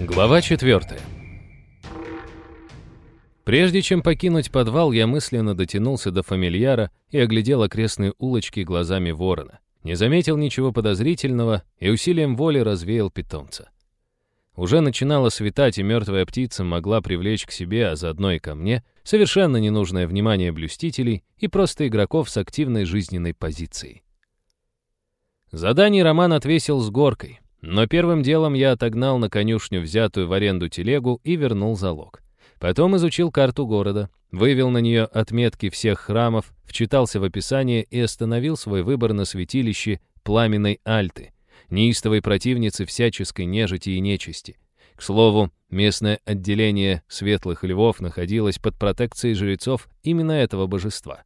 Глава 4. Прежде чем покинуть подвал, я мысленно дотянулся до фамильяра и оглядел окрестные улочки глазами ворона. Не заметил ничего подозрительного и усилием воли развеял питомца. Уже начинало светать, и мертвая птица могла привлечь к себе, а заодно и ко мне, совершенно ненужное внимание блюстителей и просто игроков с активной жизненной позицией. Задание Роман отвесил с горкой. Но первым делом я отогнал на конюшню взятую в аренду телегу и вернул залог. Потом изучил карту города, вывел на нее отметки всех храмов, вчитался в описание и остановил свой выбор на святилище Пламенной Альты, неистовой противницы всяческой нежити и нечисти. К слову, местное отделение светлых львов находилось под протекцией жрецов именно этого божества.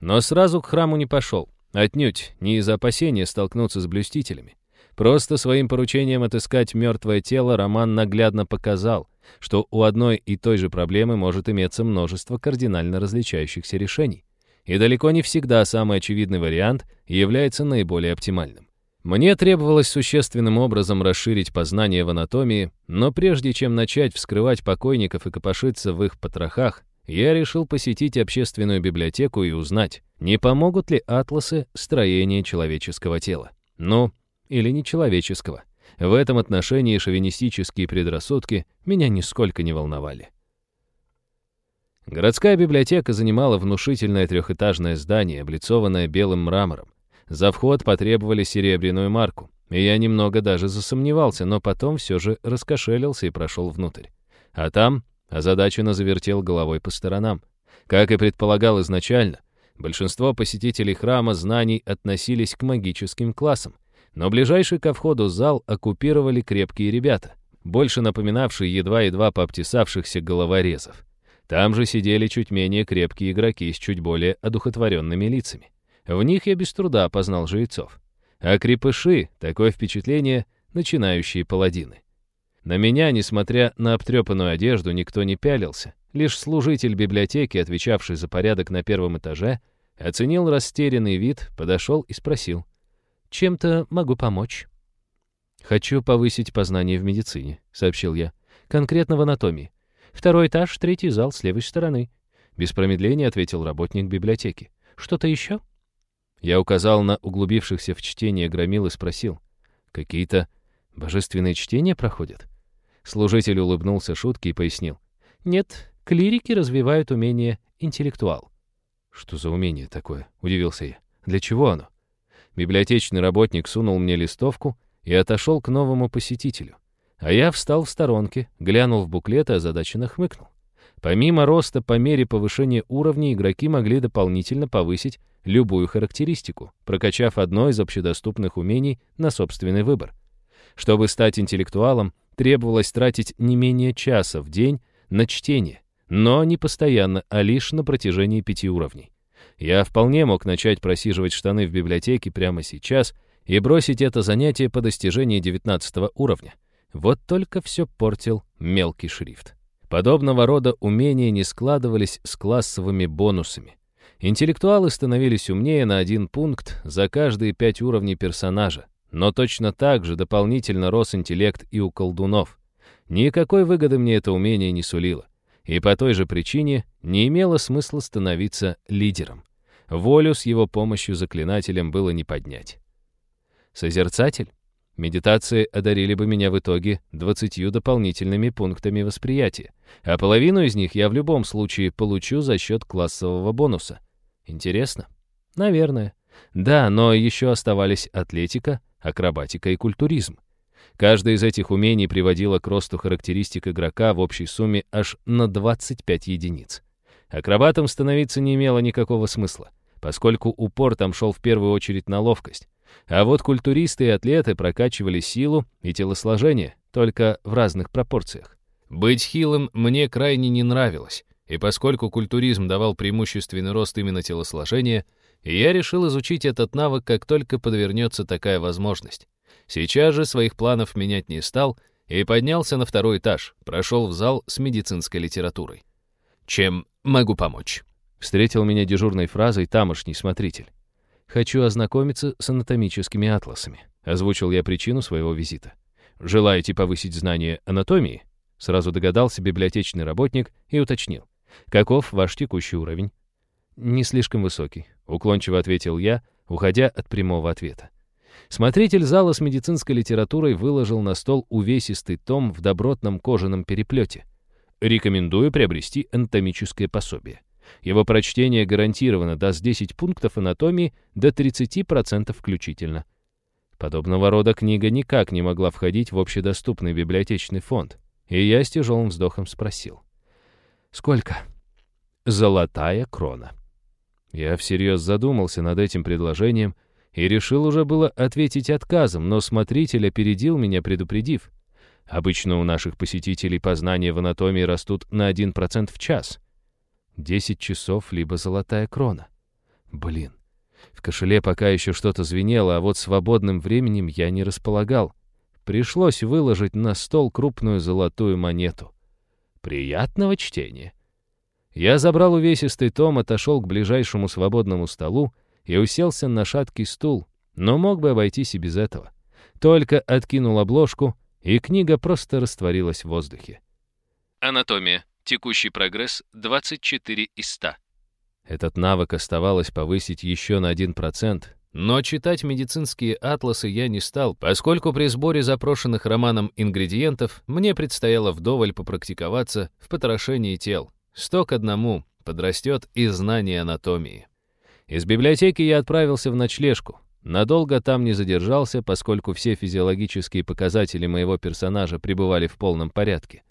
Но сразу к храму не пошел, отнюдь не из-за опасения столкнуться с блюстителями. Просто своим поручением отыскать мертвое тело Роман наглядно показал, что у одной и той же проблемы может иметься множество кардинально различающихся решений. И далеко не всегда самый очевидный вариант является наиболее оптимальным. Мне требовалось существенным образом расширить познание в анатомии, но прежде чем начать вскрывать покойников и копошиться в их потрохах, я решил посетить общественную библиотеку и узнать, не помогут ли атласы строения человеческого тела. Ну, или нечеловеческого. В этом отношении шовинистические предрассудки меня нисколько не волновали. Городская библиотека занимала внушительное трехэтажное здание, облицованное белым мрамором. За вход потребовали серебряную марку, и я немного даже засомневался, но потом все же раскошелился и прошел внутрь. А там озадаченно завертел головой по сторонам. Как и предполагал изначально, большинство посетителей храма знаний относились к магическим классам, но ближайший ко входу зал оккупировали крепкие ребята, больше напоминавшие едва-едва пообтесавшихся головорезов. Там же сидели чуть менее крепкие игроки с чуть более одухотворенными лицами. В них я без труда опознал жрецов. А крепыши, такое впечатление, начинающие паладины. На меня, несмотря на обтрепанную одежду, никто не пялился. Лишь служитель библиотеки, отвечавший за порядок на первом этаже, оценил растерянный вид, подошел и спросил. Чем-то могу помочь». «Хочу повысить познание в медицине», — сообщил я. «Конкретно в анатомии. Второй этаж, третий зал с левой стороны». Без промедления ответил работник библиотеки. «Что-то еще?» Я указал на углубившихся в чтение громил и спросил. «Какие-то божественные чтения проходят?» Служитель улыбнулся шутки и пояснил. «Нет, клирики развивают умение интеллектуал». «Что за умение такое?» — удивился я. «Для чего оно?» Библиотечный работник сунул мне листовку и отошел к новому посетителю. А я встал в сторонке, глянул в буклет и озадаченно хмыкнул. Помимо роста по мере повышения уровня, игроки могли дополнительно повысить любую характеристику, прокачав одно из общедоступных умений на собственный выбор. Чтобы стать интеллектуалом, требовалось тратить не менее часа в день на чтение, но не постоянно, а лишь на протяжении пяти уровней. Я вполне мог начать просиживать штаны в библиотеке прямо сейчас и бросить это занятие по достижении 19 уровня. Вот только все портил мелкий шрифт. Подобного рода умения не складывались с классовыми бонусами. Интеллектуалы становились умнее на один пункт за каждые пять уровней персонажа, но точно так же дополнительно рос интеллект и у колдунов. Никакой выгоды мне это умение не сулило, и по той же причине не имело смысла становиться лидером. Волю с его помощью заклинателем было не поднять. Созерцатель? Медитации одарили бы меня в итоге двадцатью дополнительными пунктами восприятия, а половину из них я в любом случае получу за счет классового бонуса. Интересно? Наверное. Да, но еще оставались атлетика, акробатика и культуризм. Каждое из этих умений приводило к росту характеристик игрока в общей сумме аж на 25 единиц. Акробатом становиться не имело никакого смысла поскольку упор там шел в первую очередь на ловкость. А вот культуристы и атлеты прокачивали силу и телосложение, только в разных пропорциях. Быть хилым мне крайне не нравилось, и поскольку культуризм давал преимущественный рост именно телосложения, я решил изучить этот навык, как только подвернется такая возможность. Сейчас же своих планов менять не стал и поднялся на второй этаж, прошел в зал с медицинской литературой. Чем могу помочь? Встретил меня дежурной фразой тамошний смотритель. «Хочу ознакомиться с анатомическими атласами», — озвучил я причину своего визита. Желаете повысить знание анатомии? Сразу догадался библиотечный работник и уточнил. Каков ваш текущий уровень? Не слишком высокий, уклончиво ответил я, уходя от прямого ответа. Смотритель зала с медицинской литературой выложил на стол увесистый том в добротном кожаном переплете. Рекомендую приобрести анатомическое пособие. Его прочтение гарантированно даст 10 пунктов анатомии до 30% включительно. Подобного рода книга никак не могла входить в общедоступный библиотечный фонд, и я с тяжелым вздохом спросил. «Сколько?» «Золотая крона». Я всерьез задумался над этим предложением и решил уже было ответить отказом, но смотритель опередил меня, предупредив. Обычно у наших посетителей познания в анатомии растут на 1% в час. 10 часов, либо золотая крона. Блин, в кошеле пока еще что-то звенело, а вот свободным временем я не располагал. Пришлось выложить на стол крупную золотую монету. Приятного чтения. Я забрал увесистый том, отошел к ближайшему свободному столу и уселся на шаткий стул, но мог бы обойтись и без этого. Только откинул обложку, и книга просто растворилась в воздухе. Анатомия. Текущий прогресс 24 из 100. Этот навык оставалось повысить еще на 1%, но читать медицинские атласы я не стал, поскольку при сборе запрошенных романом ингредиентов мне предстояло вдоволь попрактиковаться в потрошении тел. Сто к одному подрастет и знание анатомии. Из библиотеки я отправился в ночлежку. Надолго там не задержался, поскольку все физиологические показатели моего персонажа пребывали в полном порядке.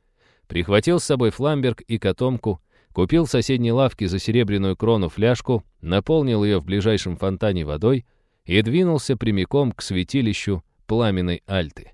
Прихватил с собой фламберг и котомку, Купил в соседней лавке за серебряную крону фляжку, наполнил ее в ближайшем фонтане водой и двинулся прямиком к святилищу пламенной альты.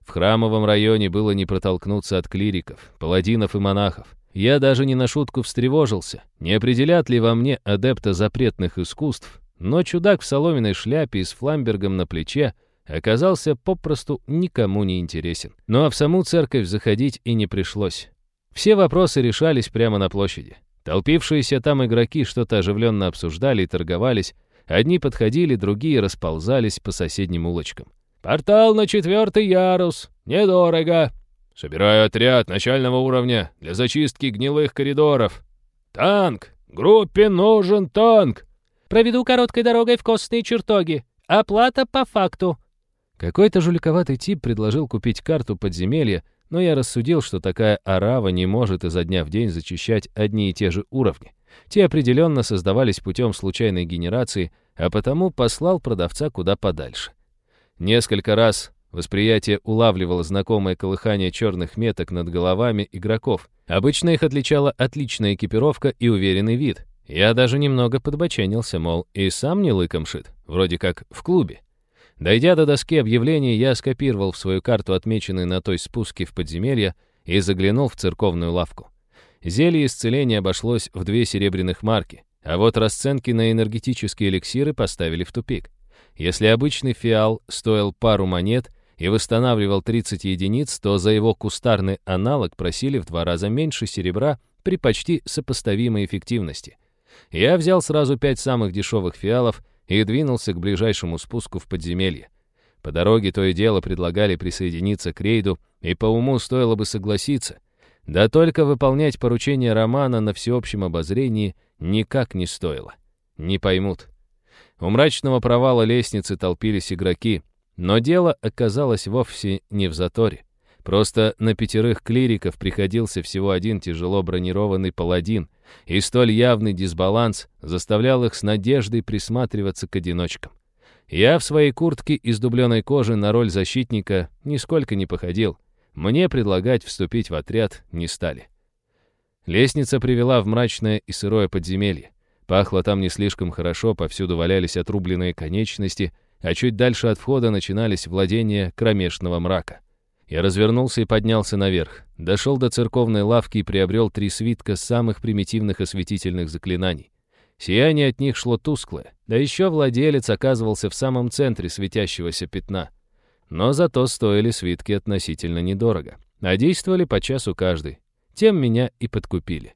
В храмовом районе было не протолкнуться от клириков, паладинов и монахов. Я даже не на шутку встревожился, не определят ли во мне адепта запретных искусств, но чудак в соломенной шляпе и с фламбергом на плече оказался попросту никому не интересен. Ну а в саму церковь заходить и не пришлось. Все вопросы решались прямо на площади. Толпившиеся там игроки что-то оживленно обсуждали и торговались. Одни подходили, другие расползались по соседним улочкам. «Портал на четвертый ярус! Недорого!» «Собираю отряд начального уровня для зачистки гнилых коридоров!» «Танк! Группе нужен танк!» «Проведу короткой дорогой в костные чертоги. Оплата по факту!» Какой-то жуликоватый тип предложил купить карту подземелья, но я рассудил, что такая арава не может изо дня в день зачищать одни и те же уровни. Те определенно создавались путем случайной генерации, а потому послал продавца куда подальше. Несколько раз восприятие улавливало знакомое колыхание черных меток над головами игроков. Обычно их отличала отличная экипировка и уверенный вид. Я даже немного подбоченился, мол, и сам не лыком шит, вроде как в клубе. Дойдя до доски объявлений, я скопировал в свою карту отмеченный на той спуске в подземелье и заглянул в церковную лавку. Зелье исцеления обошлось в две серебряных марки, а вот расценки на энергетические эликсиры поставили в тупик. Если обычный фиал стоил пару монет и восстанавливал 30 единиц, то за его кустарный аналог просили в два раза меньше серебра при почти сопоставимой эффективности. Я взял сразу пять самых дешевых фиалов — и двинулся к ближайшему спуску в подземелье. По дороге то и дело предлагали присоединиться к рейду, и по уму стоило бы согласиться. Да только выполнять поручение Романа на всеобщем обозрении никак не стоило. Не поймут. У мрачного провала лестницы толпились игроки, но дело оказалось вовсе не в заторе. Просто на пятерых клириков приходился всего один тяжело бронированный паладин, и столь явный дисбаланс заставлял их с надеждой присматриваться к одиночкам. Я в своей куртке из дубленой кожи на роль защитника нисколько не походил. Мне предлагать вступить в отряд не стали. Лестница привела в мрачное и сырое подземелье. Пахло там не слишком хорошо, повсюду валялись отрубленные конечности, а чуть дальше от входа начинались владения кромешного мрака. Я развернулся и поднялся наверх. Дошел до церковной лавки и приобрел три свитка самых примитивных осветительных заклинаний. Сияние от них шло тусклое, да еще владелец оказывался в самом центре светящегося пятна. Но зато стоили свитки относительно недорого, а действовали по часу каждый. Тем меня и подкупили.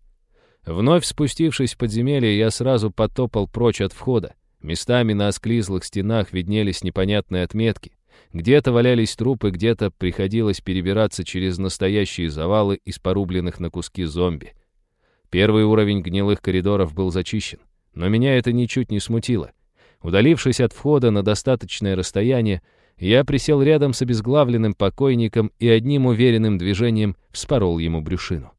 Вновь спустившись в подземелье, я сразу потопал прочь от входа. Местами на осклизлых стенах виднелись непонятные отметки. Где-то валялись трупы, где-то приходилось перебираться через настоящие завалы из порубленных на куски зомби. Первый уровень гнилых коридоров был зачищен, но меня это ничуть не смутило. Удалившись от входа на достаточное расстояние, я присел рядом с обезглавленным покойником и одним уверенным движением вспорол ему брюшину.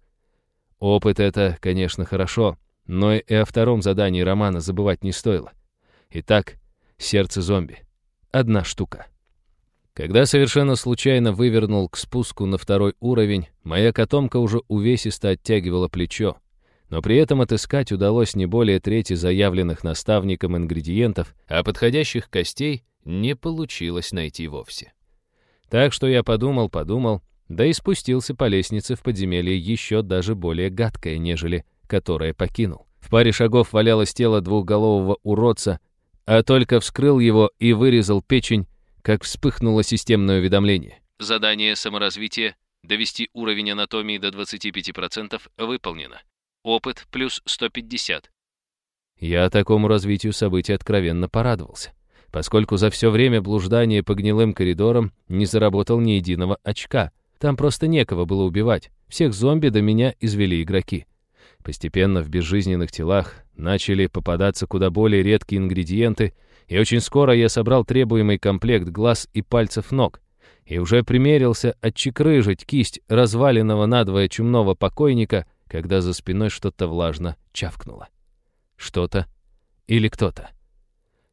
Опыт — это, конечно, хорошо, но и о втором задании романа забывать не стоило. Итак, сердце зомби. Одна штука. Когда совершенно случайно вывернул к спуску на второй уровень, моя котомка уже увесисто оттягивала плечо, но при этом отыскать удалось не более трети заявленных наставником ингредиентов, а подходящих костей не получилось найти вовсе. Так что я подумал-подумал, да и спустился по лестнице в подземелье еще даже более гадкое, нежели которое покинул. В паре шагов валялось тело двухголового уродца, а только вскрыл его и вырезал печень, как вспыхнуло системное уведомление. Задание саморазвития «Довести уровень анатомии до 25% выполнено. Опыт плюс 150». Я такому развитию событий откровенно порадовался, поскольку за все время блуждания по гнилым коридорам не заработал ни единого очка. Там просто некого было убивать. Всех зомби до меня извели игроки. Постепенно в безжизненных телах начали попадаться куда более редкие ингредиенты, и очень скоро я собрал требуемый комплект глаз и пальцев ног, и уже примерился отчекрыжить кисть разваленного надвое чумного покойника, когда за спиной что-то влажно чавкнуло. Что-то или кто-то.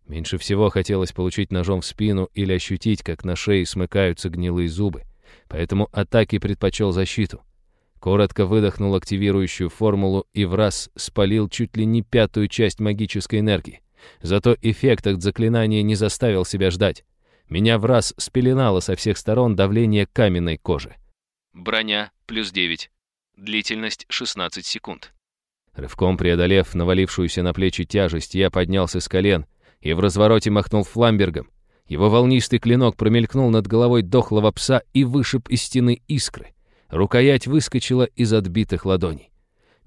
Меньше всего хотелось получить ножом в спину или ощутить, как на шее смыкаются гнилые зубы, поэтому атаки предпочел защиту. Коротко выдохнул активирующую формулу и в раз спалил чуть ли не пятую часть магической энергии. Зато эффект от заклинания не заставил себя ждать. Меня в раз спеленало со всех сторон давление каменной кожи. Броня плюс 9. Длительность 16 секунд. Рывком преодолев навалившуюся на плечи тяжесть, я поднялся с колен и в развороте махнул фламбергом. Его волнистый клинок промелькнул над головой дохлого пса и вышиб из стены искры. Рукоять выскочила из отбитых ладоней.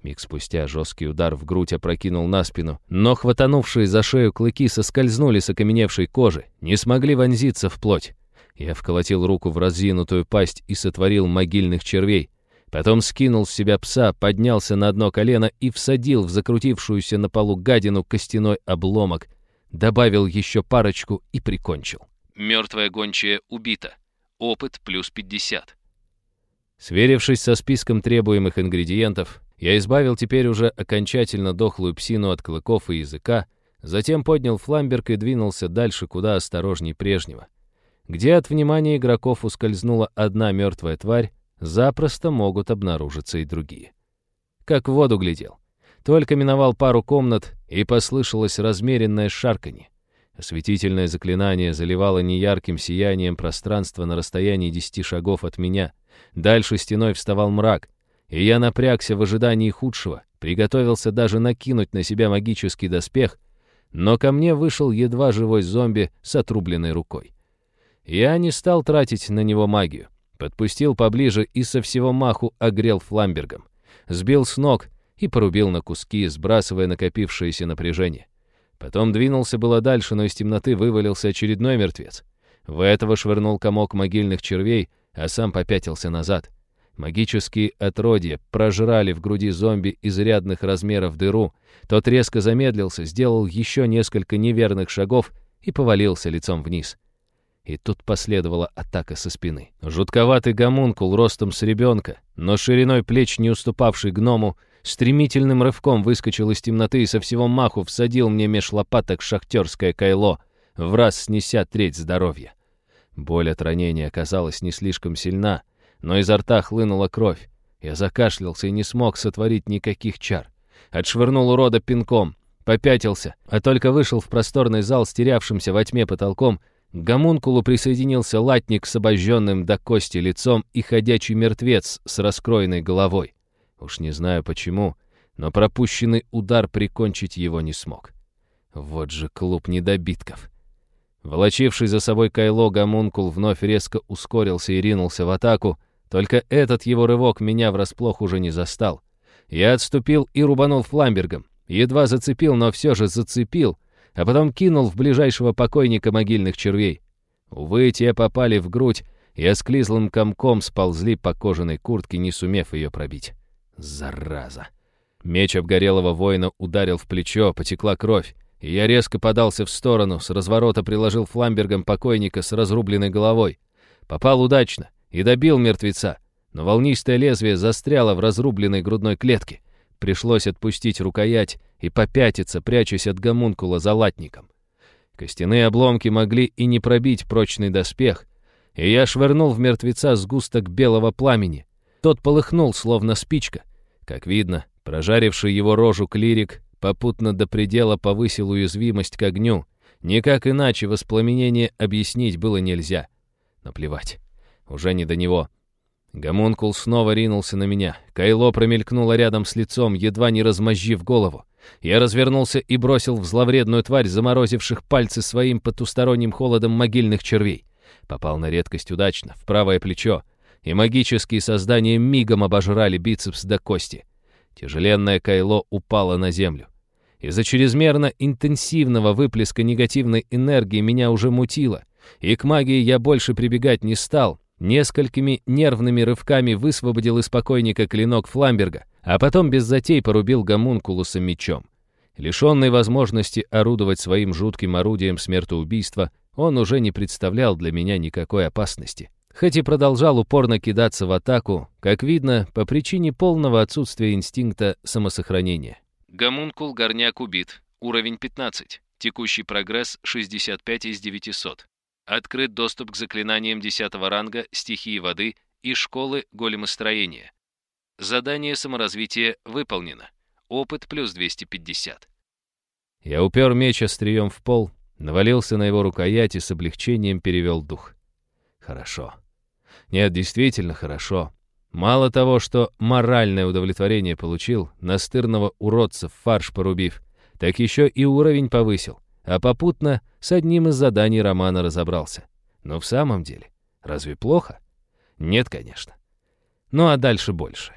Миг спустя жесткий удар в грудь опрокинул на спину, но хватанувшие за шею клыки соскользнули с окаменевшей кожи, не смогли вонзиться в плоть. Я вколотил руку в разъянутую пасть и сотворил могильных червей. Потом скинул с себя пса, поднялся на одно колено и всадил в закрутившуюся на полу гадину костяной обломок, добавил еще парочку и прикончил. Мертвая гончая убита. Опыт плюс 50. Сверившись со списком требуемых ингредиентов, я избавил теперь уже окончательно дохлую псину от клыков и языка, затем поднял фламберг и двинулся дальше куда осторожней прежнего. Где от внимания игроков ускользнула одна мертвая тварь, запросто могут обнаружиться и другие. Как в воду глядел. Только миновал пару комнат, и послышалось размеренное шарканье. Осветительное заклинание заливало неярким сиянием пространство на расстоянии десяти шагов от меня. Дальше стеной вставал мрак, и я напрягся в ожидании худшего, приготовился даже накинуть на себя магический доспех, но ко мне вышел едва живой зомби с отрубленной рукой. Я не стал тратить на него магию, подпустил поближе и со всего маху огрел фламбергом, сбил с ног и порубил на куски, сбрасывая накопившееся напряжение. Потом двинулся было дальше, но из темноты вывалился очередной мертвец. В этого швырнул комок могильных червей, а сам попятился назад — Магические отродья прожрали в груди зомби изрядных размеров дыру. Тот резко замедлился, сделал еще несколько неверных шагов и повалился лицом вниз. И тут последовала атака со спины. Жутковатый гомункул ростом с ребенка, но шириной плеч не уступавший гному, стремительным рывком выскочил из темноты и со всего маху всадил мне меж лопаток шахтерское кайло, в раз снеся треть здоровья. Боль от ранения оказалась не слишком сильна, но изо рта хлынула кровь. Я закашлялся и не смог сотворить никаких чар. Отшвырнул урода пинком, попятился, а только вышел в просторный зал с терявшимся во тьме потолком, к гомункулу присоединился латник с обожженным до кости лицом и ходячий мертвец с раскроенной головой. Уж не знаю почему, но пропущенный удар прикончить его не смог. Вот же клуб недобитков. Волочивший за собой кайло гомункул вновь резко ускорился и ринулся в атаку, только этот его рывок меня врасплох уже не застал. Я отступил и рубанул фламбергом. Едва зацепил, но все же зацепил, а потом кинул в ближайшего покойника могильных червей. Увы, те попали в грудь, и осклизлым комком сползли по кожаной куртке, не сумев ее пробить. Зараза! Меч обгорелого воина ударил в плечо, потекла кровь, и я резко подался в сторону, с разворота приложил фламбергом покойника с разрубленной головой. Попал удачно и добил мертвеца, но волнистое лезвие застряло в разрубленной грудной клетке. Пришлось отпустить рукоять и попятиться, прячась от гомункула за латником. Костяные обломки могли и не пробить прочный доспех, и я швырнул в мертвеца сгусток белого пламени. Тот полыхнул, словно спичка. Как видно, прожаривший его рожу клирик попутно до предела повысил уязвимость к огню. Никак иначе воспламенение объяснить было нельзя. Наплевать. Уже не до него. Гомункул снова ринулся на меня. Кайло промелькнуло рядом с лицом, едва не размозжив голову. Я развернулся и бросил в зловредную тварь, заморозивших пальцы своим потусторонним холодом могильных червей. Попал на редкость удачно, в правое плечо, и магические создания мигом обожрали бицепс до кости. Тяжеленное кайло упало на землю. Из-за чрезмерно интенсивного выплеска негативной энергии меня уже мутило, и к магии я больше прибегать не стал, несколькими нервными рывками высвободил из покойника клинок Фламберга, а потом без затей порубил гомункулуса мечом. Лишенный возможности орудовать своим жутким орудием смертоубийства, он уже не представлял для меня никакой опасности. Хоть и продолжал упорно кидаться в атаку, как видно, по причине полного отсутствия инстинкта самосохранения. Гомункул горняк убит. Уровень 15. Текущий прогресс 65 из 900. Открыт доступ к заклинаниям 10 ранга стихии воды и школы големостроения. Задание саморазвития выполнено. Опыт плюс 250. Я упер меч острием в пол, навалился на его рукоять и с облегчением перевел дух. Хорошо. Нет, действительно хорошо. Мало того, что моральное удовлетворение получил, настырного уродца фарш порубив, так еще и уровень повысил, а попутно с одним из заданий романа разобрался. Но в самом деле, разве плохо? Нет, конечно. Ну а дальше больше.